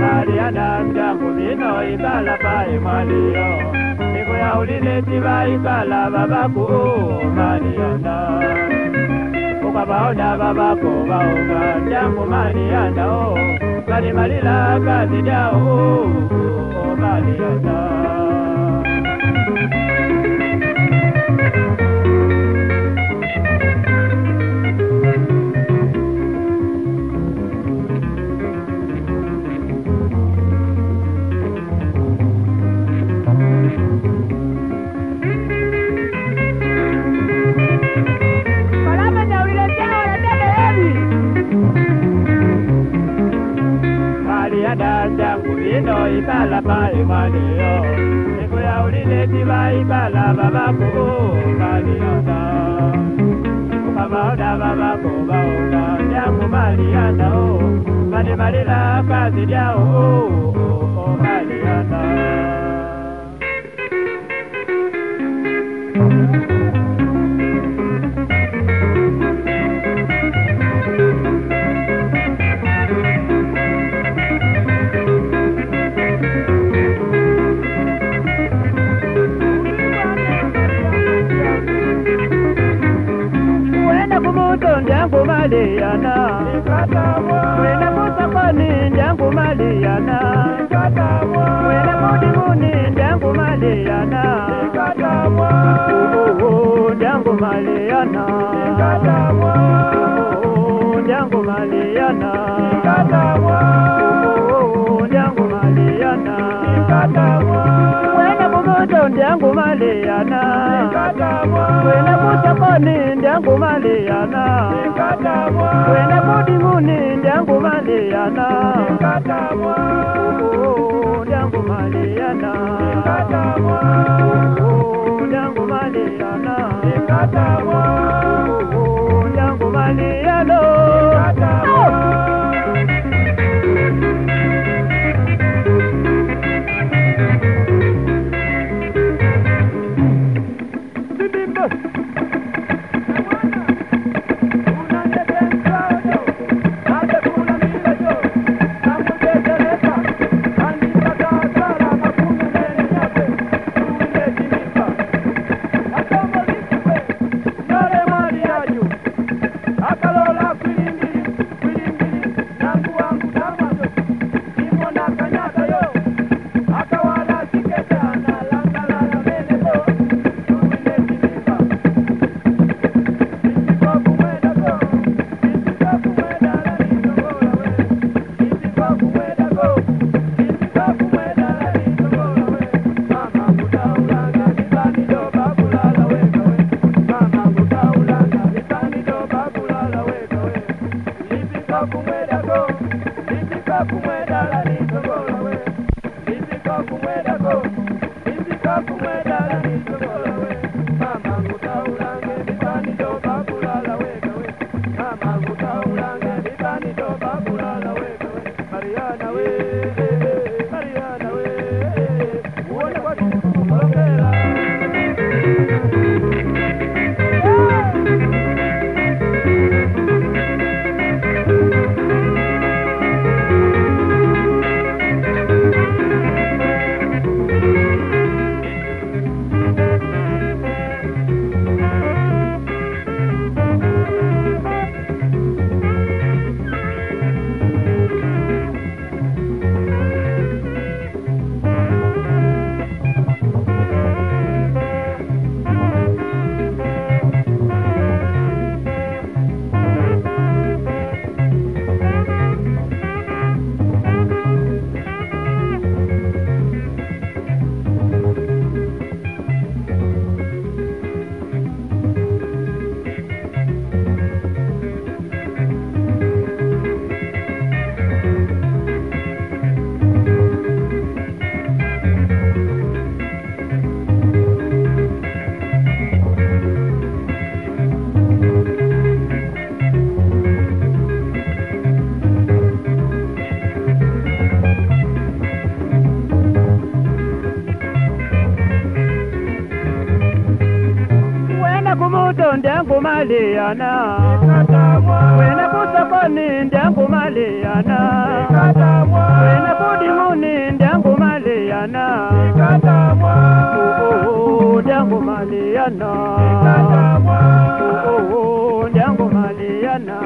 Mariana jangu vino ikala pae mwaliyo Iko ya ulile diva ikala babako Mariana ukabaona babako baonga jangu malianda o. Balimalila kazi jao o malianda jangu vino ikala pale mwalio siku ya uliletiba ikala babako malianda ukabaona babako maliana. Uenda kusokoni njangu maliana. Uenda kudimuni njangu maliana. Oh, oh, maliana. Oh, njangu maliana. Oh, oh, oh, njangu maliana. Uenda kumuto njangu maliana. Uenda kusokoni njangu maliana. kwenda kudimuni ndyangu maleyana oh, ndyangu maleyana oh, ndyangu maleyana up. Kumuto ndengumaliana wena kusokoni ndengumaliana wena kudimuni ndengumaliana ndengumaliana Oh, ndengumaliana